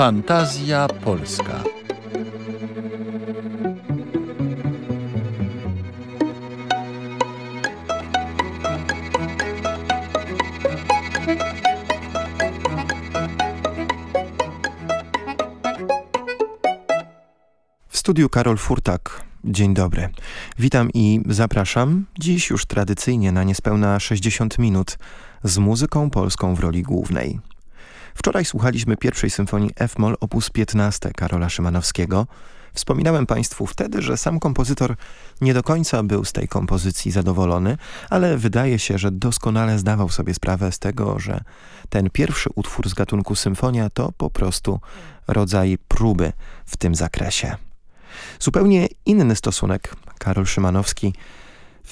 Fantazja Polska. W studiu Karol Furtak. Dzień dobry. Witam i zapraszam dziś już tradycyjnie na niespełna 60 minut z muzyką polską w roli głównej. Wczoraj słuchaliśmy pierwszej symfonii F-moll op. 15 Karola Szymanowskiego. Wspominałem Państwu wtedy, że sam kompozytor nie do końca był z tej kompozycji zadowolony, ale wydaje się, że doskonale zdawał sobie sprawę z tego, że ten pierwszy utwór z gatunku symfonia to po prostu rodzaj próby w tym zakresie. Zupełnie inny stosunek Karol Szymanowski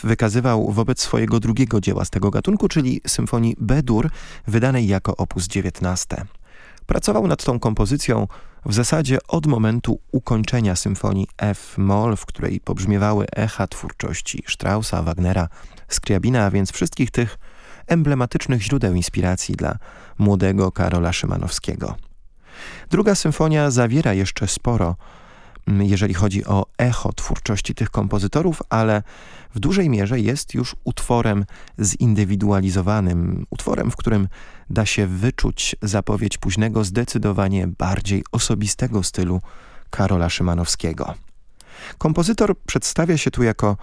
wykazywał wobec swojego drugiego dzieła z tego gatunku, czyli symfonii B-dur, wydanej jako opus 19. Pracował nad tą kompozycją w zasadzie od momentu ukończenia symfonii F-moll, w której pobrzmiewały echa twórczości Straussa, Wagnera, Skriabina, a więc wszystkich tych emblematycznych źródeł inspiracji dla młodego Karola Szymanowskiego. Druga symfonia zawiera jeszcze sporo jeżeli chodzi o echo twórczości tych kompozytorów, ale w dużej mierze jest już utworem zindywidualizowanym, utworem, w którym da się wyczuć zapowiedź późnego, zdecydowanie bardziej osobistego stylu Karola Szymanowskiego. Kompozytor przedstawia się tu jako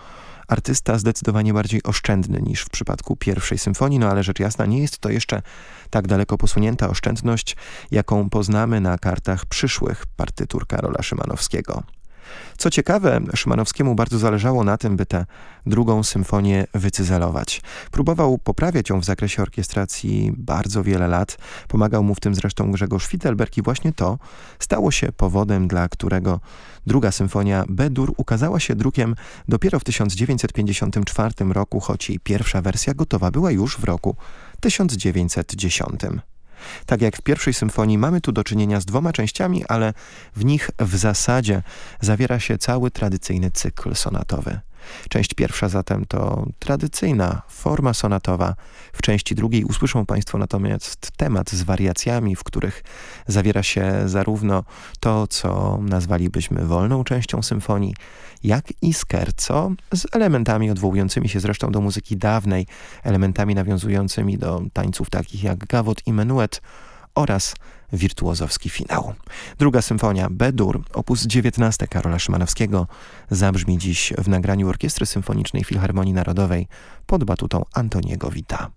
artysta zdecydowanie bardziej oszczędny niż w przypadku pierwszej symfonii, no ale rzecz jasna nie jest to jeszcze tak daleko posunięta oszczędność, jaką poznamy na kartach przyszłych partytur Karola Szymanowskiego. Co ciekawe, Szymanowskiemu bardzo zależało na tym, by tę drugą symfonię wycyzelować. Próbował poprawiać ją w zakresie orkiestracji bardzo wiele lat. Pomagał mu w tym zresztą Grzegorz Fittelberg i właśnie to stało się powodem, dla którego druga symfonia B-dur ukazała się drukiem dopiero w 1954 roku, choć jej pierwsza wersja gotowa była już w roku 1910. Tak jak w pierwszej symfonii mamy tu do czynienia z dwoma częściami, ale w nich w zasadzie zawiera się cały tradycyjny cykl sonatowy. Część pierwsza zatem to tradycyjna forma sonatowa. W części drugiej usłyszą Państwo natomiast temat z wariacjami, w których zawiera się zarówno to, co nazwalibyśmy wolną częścią symfonii, jak i scherzo z elementami odwołującymi się zresztą do muzyki dawnej, elementami nawiązującymi do tańców takich jak gawot i menuet oraz wirtuozowski finał. Druga symfonia B-dur, opus 19 Karola Szymanowskiego zabrzmi dziś w nagraniu Orkiestry Symfonicznej Filharmonii Narodowej pod batutą Antoniego Wita.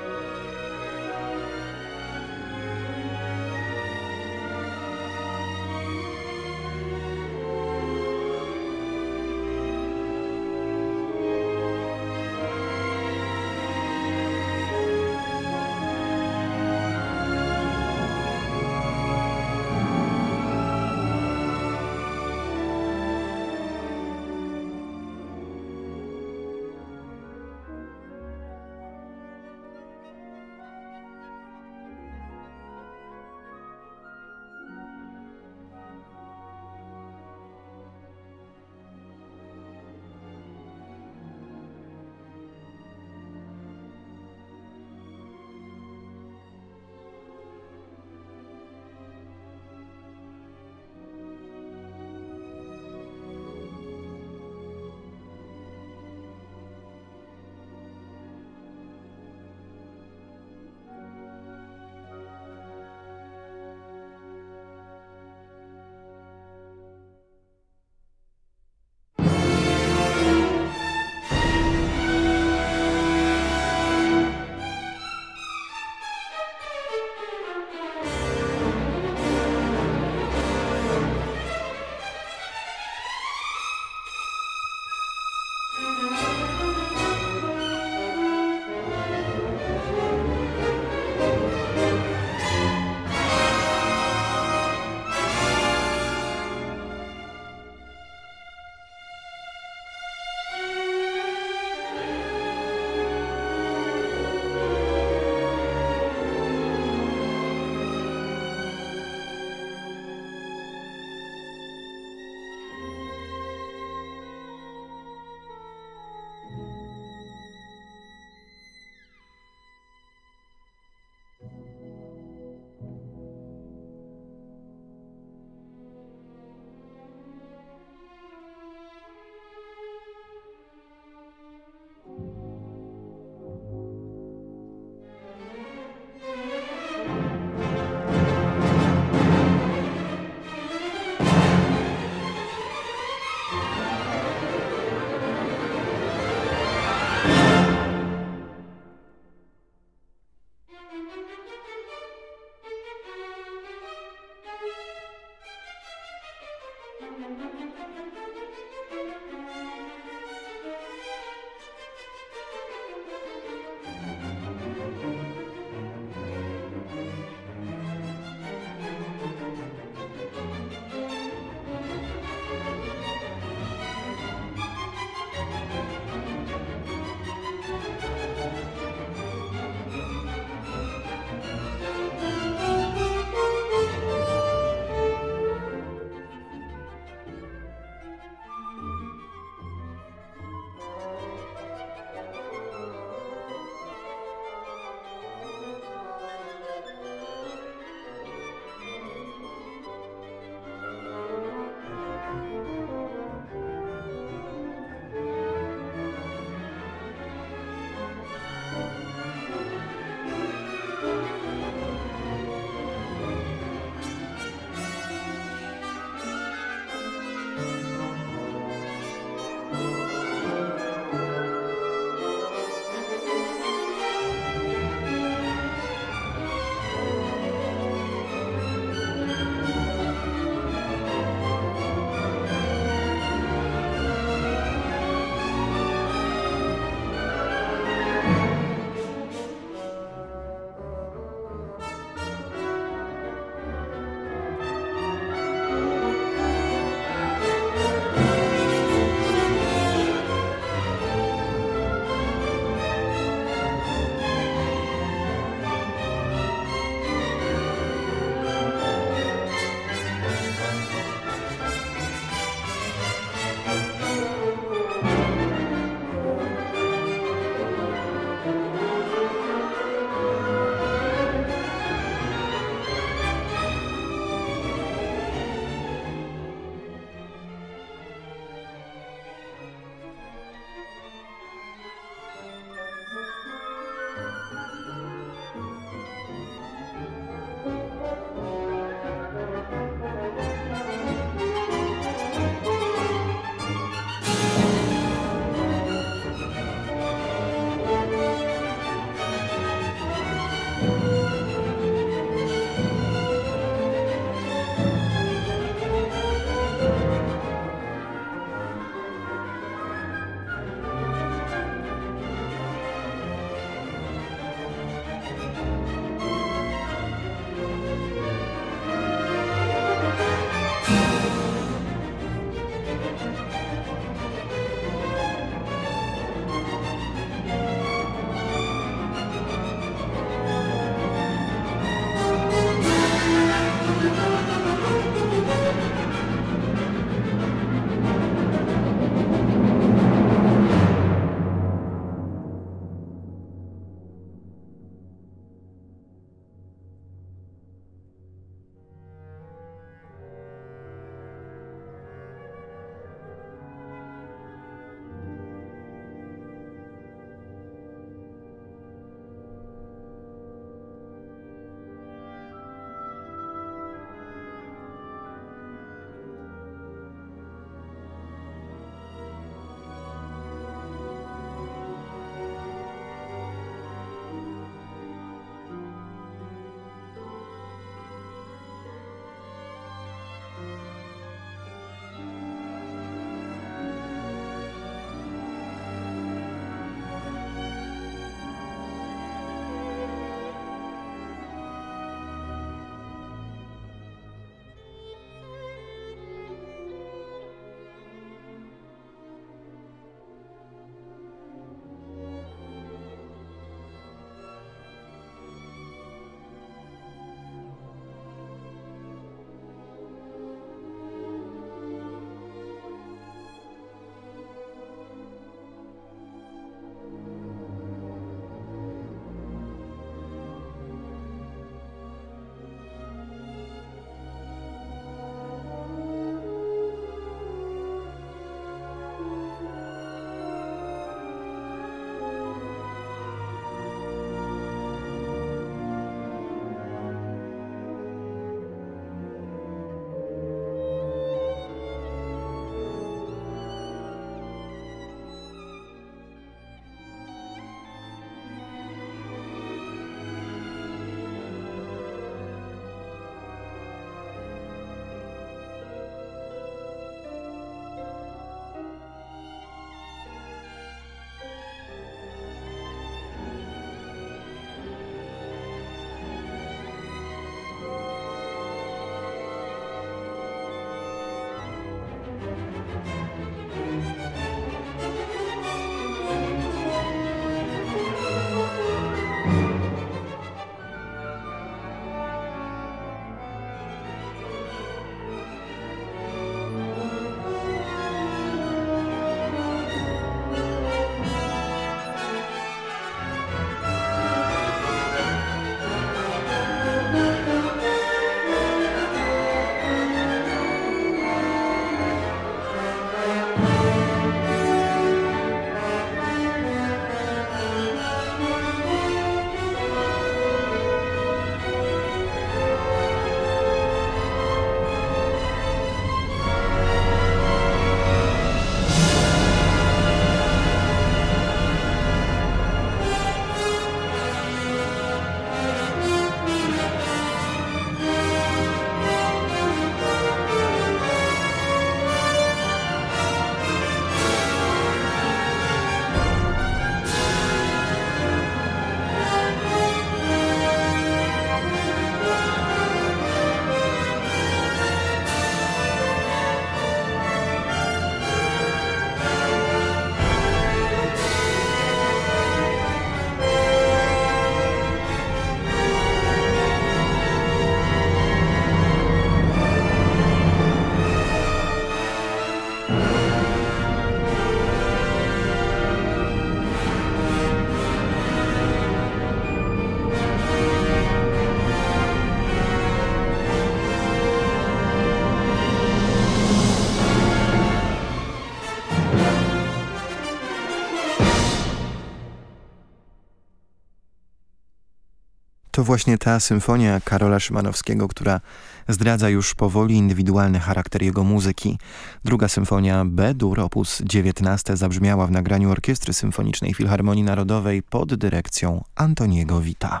To właśnie ta symfonia Karola Szymanowskiego, która zdradza już powoli indywidualny charakter jego muzyki. Druga symfonia B-dur op. 19 zabrzmiała w nagraniu Orkiestry Symfonicznej Filharmonii Narodowej pod dyrekcją Antoniego Wita.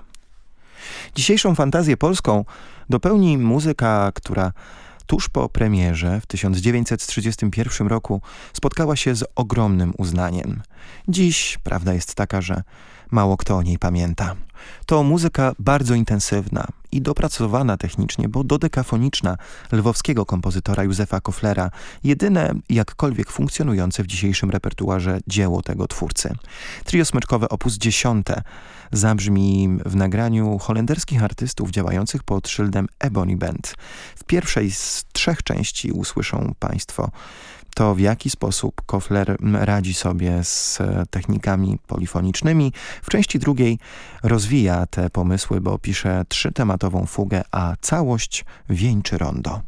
Dzisiejszą fantazję polską dopełni muzyka, która tuż po premierze w 1931 roku spotkała się z ogromnym uznaniem. Dziś prawda jest taka, że mało kto o niej pamięta. To muzyka bardzo intensywna i dopracowana technicznie, bo dodekafoniczna lwowskiego kompozytora Józefa Koflera, jedyne jakkolwiek funkcjonujące w dzisiejszym repertuarze dzieło tego twórcy. Trio smyczkowe op. 10 zabrzmi w nagraniu holenderskich artystów działających pod szyldem Ebony Band. W pierwszej z trzech części usłyszą Państwo to, w jaki sposób Kofler radzi sobie z technikami polifonicznymi. W części drugiej rozwija te pomysły, bo pisze trzytematową fugę, a całość wieńczy rondo.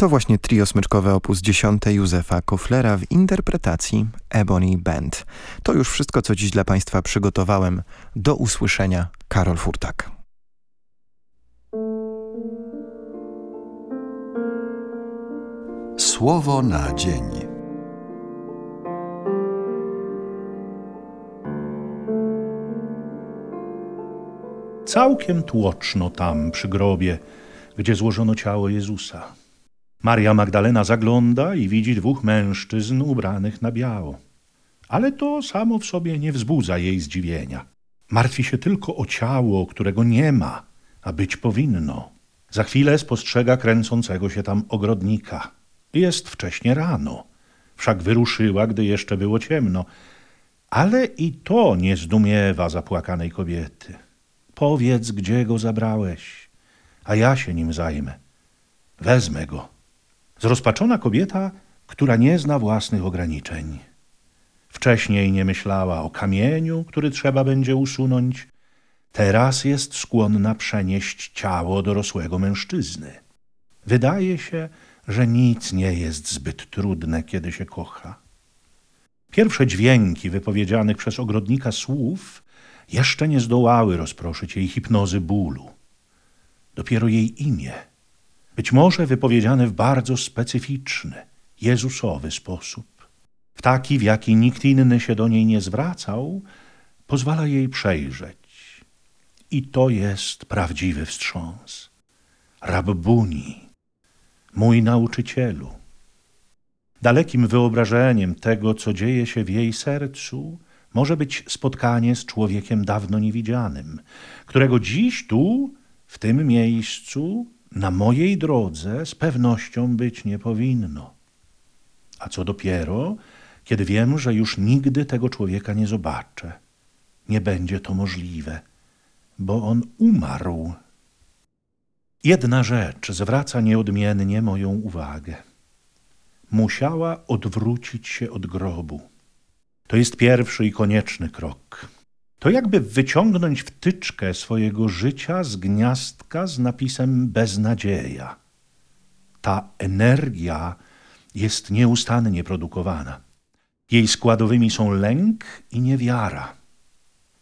To właśnie trio smyczkowe op. 10 Józefa Koflera w interpretacji Ebony Band. To już wszystko, co dziś dla Państwa przygotowałem. Do usłyszenia. Karol Furtak. Słowo na dzień. Całkiem tłoczno tam przy grobie, gdzie złożono ciało Jezusa. Maria Magdalena zagląda i widzi dwóch mężczyzn ubranych na biało. Ale to samo w sobie nie wzbudza jej zdziwienia. Martwi się tylko o ciało, którego nie ma, a być powinno. Za chwilę spostrzega kręcącego się tam ogrodnika. Jest wcześnie rano. Wszak wyruszyła, gdy jeszcze było ciemno. Ale i to nie zdumiewa zapłakanej kobiety. Powiedz, gdzie go zabrałeś, a ja się nim zajmę. Wezmę go Zrozpaczona kobieta, która nie zna własnych ograniczeń. Wcześniej nie myślała o kamieniu, który trzeba będzie usunąć. Teraz jest skłonna przenieść ciało dorosłego mężczyzny. Wydaje się, że nic nie jest zbyt trudne, kiedy się kocha. Pierwsze dźwięki wypowiedzianych przez ogrodnika słów jeszcze nie zdołały rozproszyć jej hipnozy bólu. Dopiero jej imię – być może wypowiedziane w bardzo specyficzny, Jezusowy sposób. W taki, w jaki nikt inny się do niej nie zwracał, pozwala jej przejrzeć. I to jest prawdziwy wstrząs. Rabbuni, mój nauczycielu. Dalekim wyobrażeniem tego, co dzieje się w jej sercu, może być spotkanie z człowiekiem dawno niewidzianym, którego dziś tu, w tym miejscu, na mojej drodze z pewnością być nie powinno. A co dopiero, kiedy wiem, że już nigdy tego człowieka nie zobaczę. Nie będzie to możliwe, bo on umarł. Jedna rzecz zwraca nieodmiennie moją uwagę. Musiała odwrócić się od grobu. To jest pierwszy i konieczny krok. To jakby wyciągnąć wtyczkę swojego życia z gniazdka z napisem beznadzieja. Ta energia jest nieustannie produkowana. Jej składowymi są lęk i niewiara.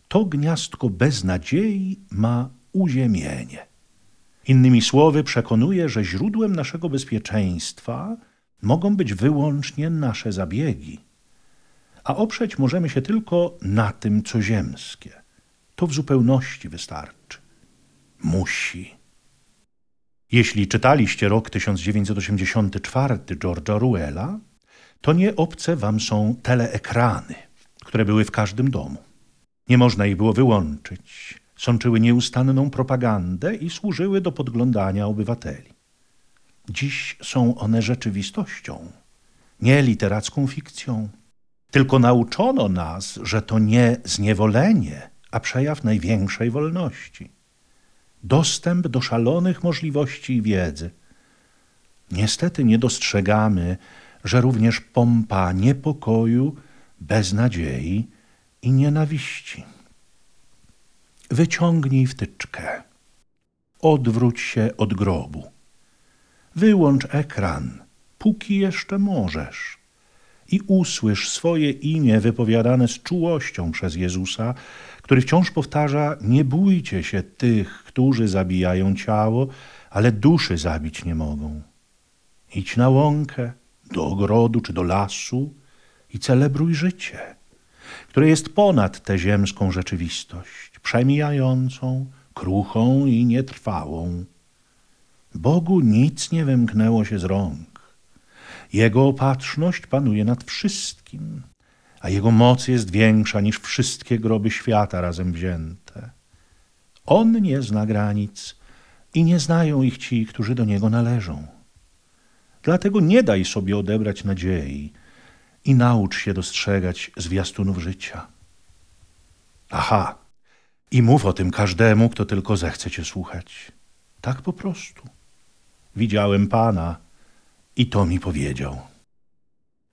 To gniazdko beznadziei ma uziemienie. Innymi słowy, przekonuje, że źródłem naszego bezpieczeństwa mogą być wyłącznie nasze zabiegi, a oprzeć możemy się tylko na tym, co ziemskie. To w zupełności wystarczy. Musi. Jeśli czytaliście rok 1984 George'a Ruella, to nie obce wam są teleekrany, które były w każdym domu. Nie można ich było wyłączyć. Sączyły nieustanną propagandę i służyły do podglądania obywateli. Dziś są one rzeczywistością, nie literacką fikcją. Tylko nauczono nas, że to nie zniewolenie, a przejaw największej wolności. Dostęp do szalonych możliwości i wiedzy. Niestety nie dostrzegamy, że również pompa niepokoju, beznadziei i nienawiści. Wyciągnij wtyczkę. Odwróć się od grobu. Wyłącz ekran, póki jeszcze możesz. I usłysz swoje imię wypowiadane z czułością przez Jezusa, który wciąż powtarza: Nie bójcie się tych, którzy zabijają ciało, ale duszy zabić nie mogą. Idź na łąkę, do ogrodu czy do lasu i celebruj życie, które jest ponad tę ziemską rzeczywistość, przemijającą, kruchą i nietrwałą. Bogu nic nie wymknęło się z rąk. Jego opatrzność panuje nad wszystkim, a Jego moc jest większa niż wszystkie groby świata razem wzięte. On nie zna granic i nie znają ich ci, którzy do Niego należą. Dlatego nie daj sobie odebrać nadziei i naucz się dostrzegać zwiastunów życia. Aha, i mów o tym każdemu, kto tylko zechce cię słuchać. Tak po prostu. Widziałem Pana i to mi powiedział.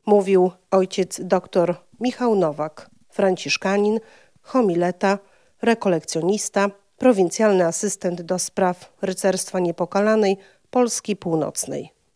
Mówił ojciec dr Michał Nowak, franciszkanin, homileta, rekolekcjonista, prowincjalny asystent do spraw rycerstwa niepokalanej Polski Północnej.